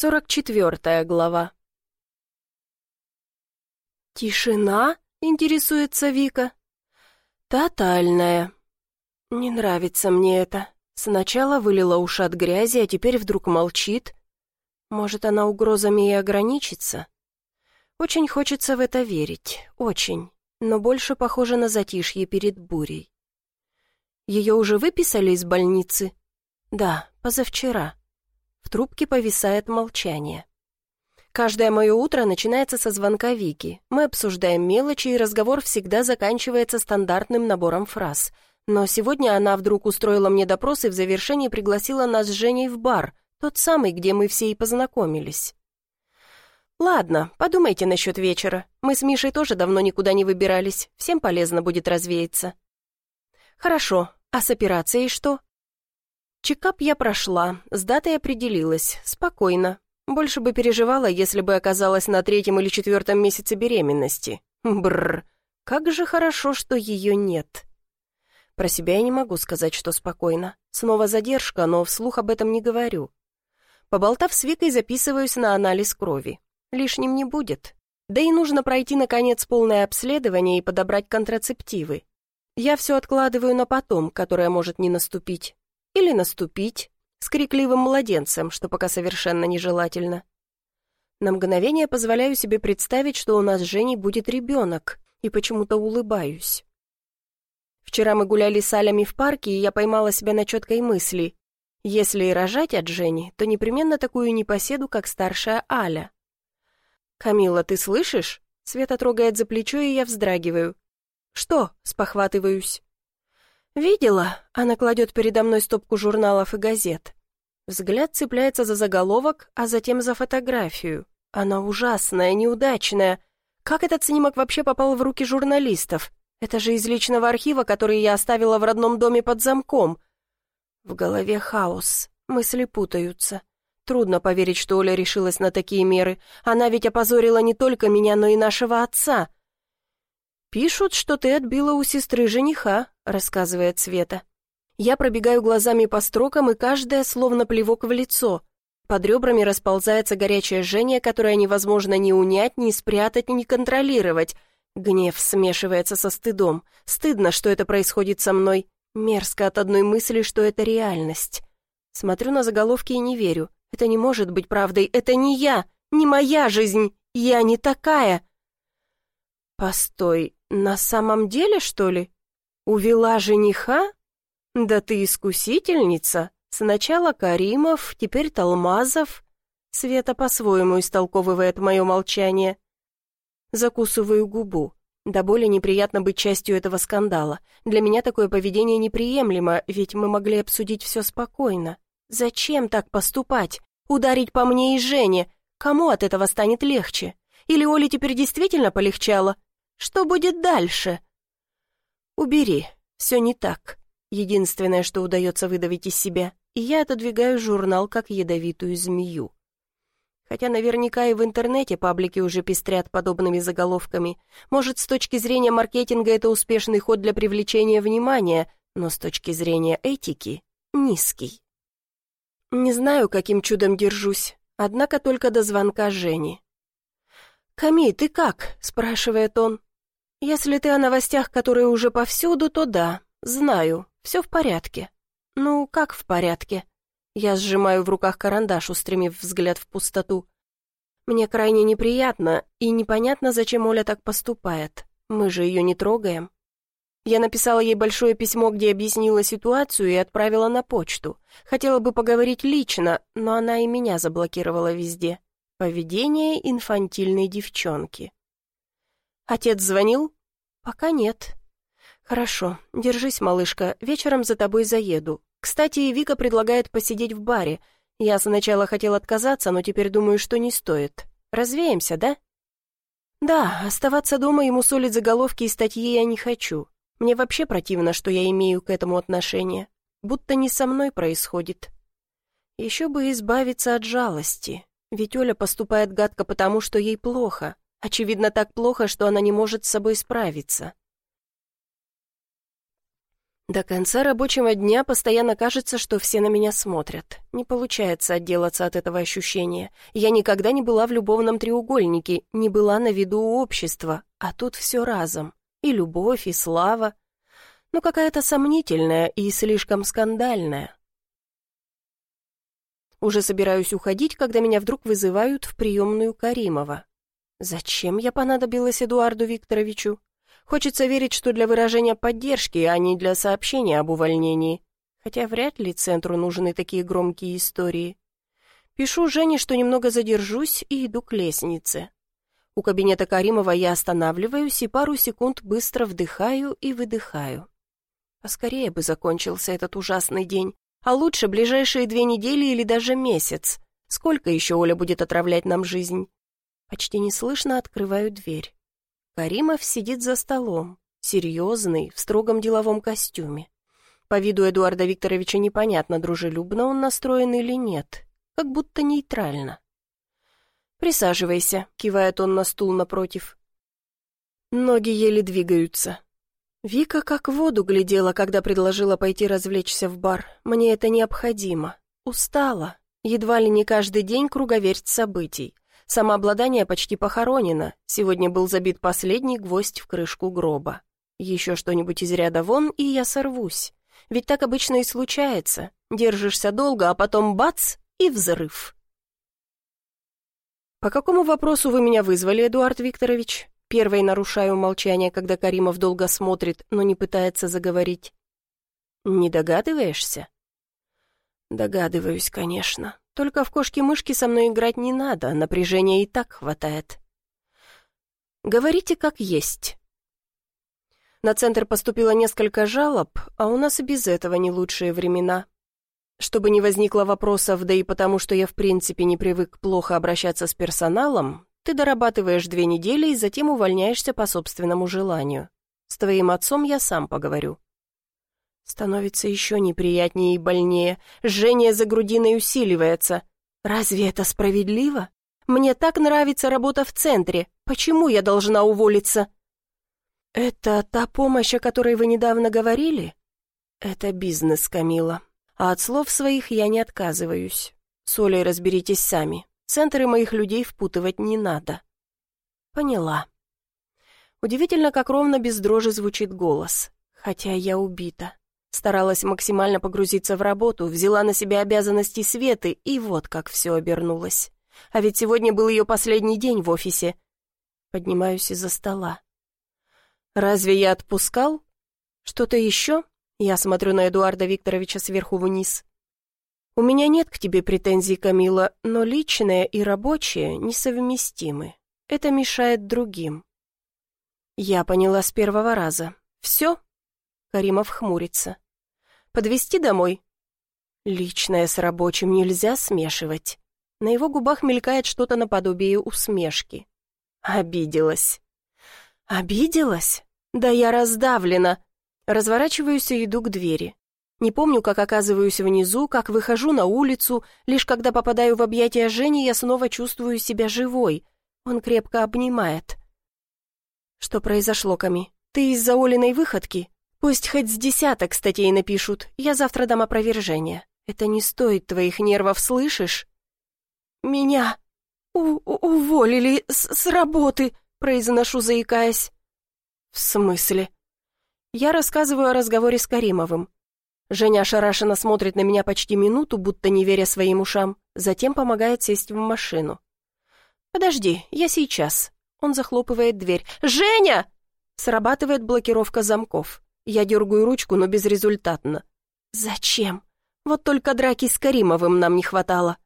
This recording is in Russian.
Сорок четвертая глава. «Тишина?» — интересуется Вика. «Тотальная. Не нравится мне это. Сначала вылила уши от грязи, а теперь вдруг молчит. Может, она угрозами и ограничится? Очень хочется в это верить, очень, но больше похоже на затишье перед бурей. Ее уже выписали из больницы? Да, позавчера. В трубке повисает молчание. Каждое мое утро начинается со звонка Вики. Мы обсуждаем мелочи, и разговор всегда заканчивается стандартным набором фраз. Но сегодня она вдруг устроила мне допрос и в завершении пригласила нас с Женей в бар, тот самый, где мы все и познакомились. «Ладно, подумайте насчет вечера. Мы с Мишей тоже давно никуда не выбирались. Всем полезно будет развеяться». «Хорошо. А с операцией что?» Чекап я прошла, с датой определилась, спокойно. Больше бы переживала, если бы оказалась на третьем или четвертом месяце беременности. Бррр, как же хорошо, что ее нет. Про себя я не могу сказать, что спокойно. Снова задержка, но вслух об этом не говорю. Поболтав с Викой, записываюсь на анализ крови. Лишним не будет. Да и нужно пройти, наконец, полное обследование и подобрать контрацептивы. Я все откладываю на потом, которое может не наступить. Или наступить с крикливым младенцем, что пока совершенно нежелательно. На мгновение позволяю себе представить, что у нас с Женей будет ребенок, и почему-то улыбаюсь. Вчера мы гуляли с Алями в парке, и я поймала себя на четкой мысли. Если и рожать от Жени, то непременно такую непоседу, как старшая Аля. «Камила, ты слышишь?» Света трогает за плечо, и я вздрагиваю. «Что?» — спохватываюсь. «Видела?» — она кладет передо мной стопку журналов и газет. Взгляд цепляется за заголовок, а затем за фотографию. Она ужасная, неудачная. Как этот снимок вообще попал в руки журналистов? Это же из личного архива, который я оставила в родном доме под замком. В голове хаос, мысли путаются. Трудно поверить, что Оля решилась на такие меры. Она ведь опозорила не только меня, но и нашего отца. «Пишут, что ты отбила у сестры жениха», — рассказывает Света. Я пробегаю глазами по строкам, и каждая словно плевок в лицо. Под ребрами расползается горячее жжение, которое невозможно ни унять, ни спрятать, ни контролировать. Гнев смешивается со стыдом. Стыдно, что это происходит со мной. Мерзко от одной мысли, что это реальность. Смотрю на заголовки и не верю. Это не может быть правдой. Это не я, не моя жизнь. Я не такая. Постой, на самом деле, что ли? Увела жениха? Да ты искусительница. Сначала Каримов, теперь Талмазов. Света по-своему истолковывает мое молчание. Закусываю губу. До боли неприятно быть частью этого скандала. Для меня такое поведение неприемлемо, ведь мы могли обсудить все спокойно. Зачем так поступать? Ударить по мне и Жене? Кому от этого станет легче? Или Оле теперь действительно полегчало? Что будет дальше? Убери, все не так. Единственное, что удается выдавить из себя, и я отодвигаю журнал, как ядовитую змею. Хотя наверняка и в интернете паблики уже пестрят подобными заголовками. Может, с точки зрения маркетинга это успешный ход для привлечения внимания, но с точки зрения этики — низкий. Не знаю, каким чудом держусь, однако только до звонка Жени. «Ками, ты как?» — спрашивает он. «Если ты о новостях, которые уже повсюду, то да, знаю, все в порядке». «Ну, как в порядке?» Я сжимаю в руках карандаш, устремив взгляд в пустоту. Мне крайне неприятно и непонятно, зачем Оля так поступает. Мы же ее не трогаем. Я написала ей большое письмо, где объяснила ситуацию и отправила на почту. Хотела бы поговорить лично, но она и меня заблокировала везде. Поведение инфантильной девчонки. «Отец звонил?» «Пока нет». «Хорошо, держись, малышка, вечером за тобой заеду. Кстати, Вика предлагает посидеть в баре. Я сначала хотел отказаться, но теперь думаю, что не стоит. Развеемся, да?» «Да, оставаться дома и мусолить заголовки и статьи я не хочу. Мне вообще противно, что я имею к этому отношение. Будто не со мной происходит. Еще бы избавиться от жалости. Ведь Оля поступает гадко потому, что ей плохо, Очевидно, так плохо, что она не может с собой справиться. До конца рабочего дня постоянно кажется, что все на меня смотрят. Не получается отделаться от этого ощущения. Я никогда не была в любовном треугольнике, не была на виду у общества, а тут все разом. И любовь, и слава. Но какая-то сомнительная и слишком скандальная. Уже собираюсь уходить, когда меня вдруг вызывают в приемную Каримова. Зачем я понадобилась Эдуарду Викторовичу? Хочется верить, что для выражения поддержки, а не для сообщения об увольнении. Хотя вряд ли центру нужны такие громкие истории. Пишу Жене, что немного задержусь и иду к лестнице. У кабинета Каримова я останавливаюсь и пару секунд быстро вдыхаю и выдыхаю. Поскорее бы закончился этот ужасный день, а лучше ближайшие две недели или даже месяц. Сколько еще Оля будет отравлять нам жизнь? Почти неслышно открываю дверь. Каримов сидит за столом, серьезный, в строгом деловом костюме. По виду Эдуарда Викторовича непонятно, дружелюбно он настроен или нет, как будто нейтрально. «Присаживайся», — кивает он на стул напротив. Ноги еле двигаются. Вика как в воду глядела, когда предложила пойти развлечься в бар. Мне это необходимо. Устала. Едва ли не каждый день круговерть событий. Самообладание почти похоронено. Сегодня был забит последний гвоздь в крышку гроба. Еще что-нибудь из ряда вон, и я сорвусь. Ведь так обычно и случается. Держишься долго, а потом бац — и взрыв. «По какому вопросу вы меня вызвали, Эдуард Викторович?» Первой нарушаю молчание, когда Каримов долго смотрит, но не пытается заговорить. «Не догадываешься?» «Догадываюсь, конечно. Только в кошки-мышки со мной играть не надо, напряжения и так хватает. Говорите как есть. На центр поступило несколько жалоб, а у нас и без этого не лучшие времена. Чтобы не возникло вопросов, да и потому, что я в принципе не привык плохо обращаться с персоналом, ты дорабатываешь две недели и затем увольняешься по собственному желанию. С твоим отцом я сам поговорю. Становится еще неприятнее и больнее. Жжение за грудиной усиливается. Разве это справедливо? Мне так нравится работа в центре. Почему я должна уволиться? Это та помощь, о которой вы недавно говорили? Это бизнес, Камила. А от слов своих я не отказываюсь. С Олей разберитесь сами. Центры моих людей впутывать не надо. Поняла. Удивительно, как ровно без дрожи звучит голос. Хотя я убита. Старалась максимально погрузиться в работу, взяла на себя обязанности Светы, и вот как все обернулось. А ведь сегодня был ее последний день в офисе. Поднимаюсь из-за стола. «Разве я отпускал? Что-то еще?» Я смотрю на Эдуарда Викторовича сверху вниз. «У меня нет к тебе претензий, Камила, но личное и рабочее несовместимы. Это мешает другим». Я поняла с первого раза. «Все?» Каримов хмурится. Подвести домой?» «Личное с рабочим нельзя смешивать». На его губах мелькает что-то наподобие усмешки. «Обиделась». «Обиделась? Да я раздавлена». Разворачиваюсь и иду к двери. Не помню, как оказываюсь внизу, как выхожу на улицу. Лишь когда попадаю в объятия Жени, я снова чувствую себя живой. Он крепко обнимает. «Что произошло, Ками? Ты из-за Олиной выходки?» Пусть хоть с десяток статей напишут, я завтра дам опровержение. Это не стоит твоих нервов, слышишь? Меня у уволили с, с работы, произношу, заикаясь. В смысле? Я рассказываю о разговоре с Каримовым. Женя ошарашенно смотрит на меня почти минуту, будто не веря своим ушам, затем помогает сесть в машину. «Подожди, я сейчас». Он захлопывает дверь. «Женя!» Срабатывает блокировка замков. Я дергаю ручку, но безрезультатно. «Зачем? Вот только драки с Каримовым нам не хватало».